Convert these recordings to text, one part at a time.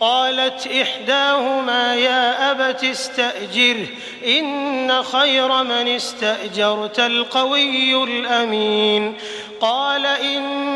قالت إحداهما يا أبت استأجره إن خير من استأجرت القوي الأمين. قال أريد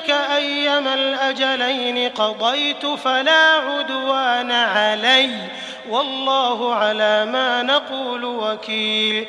وبينك أيما الأجلين قضيت فلا عدوان عليّ والله على ما نقول وكيل